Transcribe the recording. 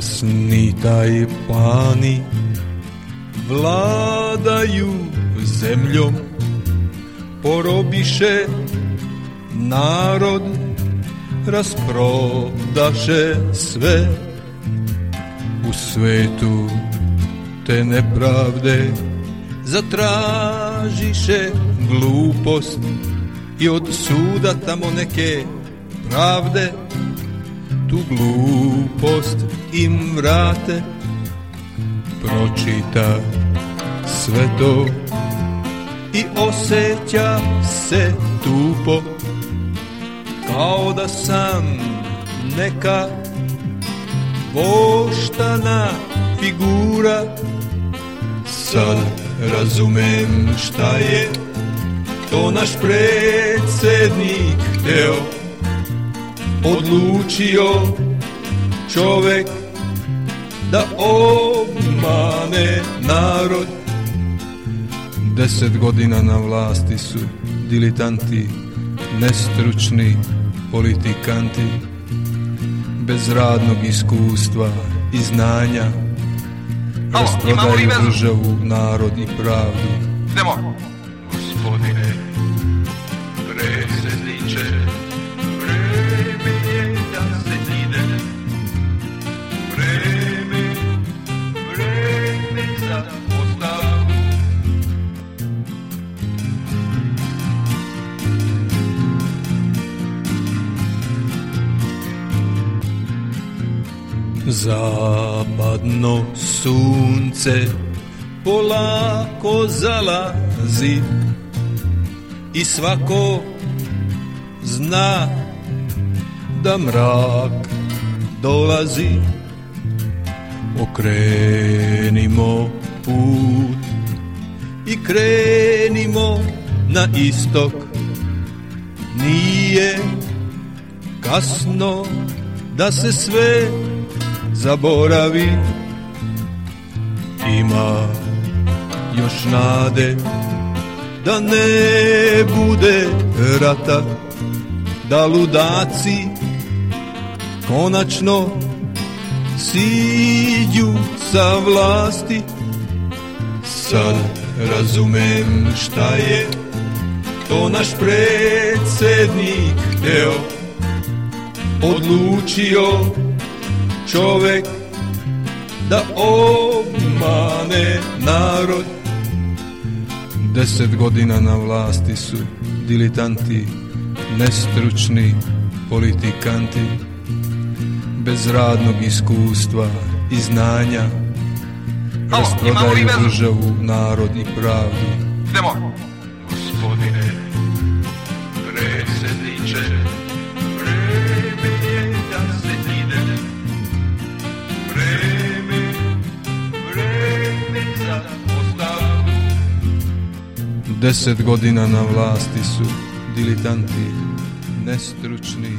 Kasni taj pani Vladaju zemljom Porobiše narod Rasprodaše sve. U svetu te nepravde Zatražiše glupost I od suda tamo neke pravde tu glupost im vrate pročita sve to i osjeća se tupo kao da sam neka voštana figura. Sad razumem šta je to naš predsednik hteo odlučio čovek da obmane narod. Deset godina na vlasti su dilitanti, nestručni politikanti. Bez radnog iskustva i znanja Rasprodaju državu, narod i pravdu. Idemo. Gospodine predsjedniče Zapadno sunce polako zalazi i svako zna da mrak dolazi. Okrenimo put i krenimo na istok. Nije kasno da se sve zaboravi. Ima još nade da ne bude rata Da ludaci konačno siđu sa vlasti. Sad razumem šta je to naš predsednik hteo Odlučio čovek da obmane narod. Deset godina na vlasti su dilitanti, nestručni politikanti. Bez radnog iskustva i znanja Rasprodaju državu, narod i pravdu. Idemo. Gospodine Deset godina na vlasti su dilitanti, nestručni,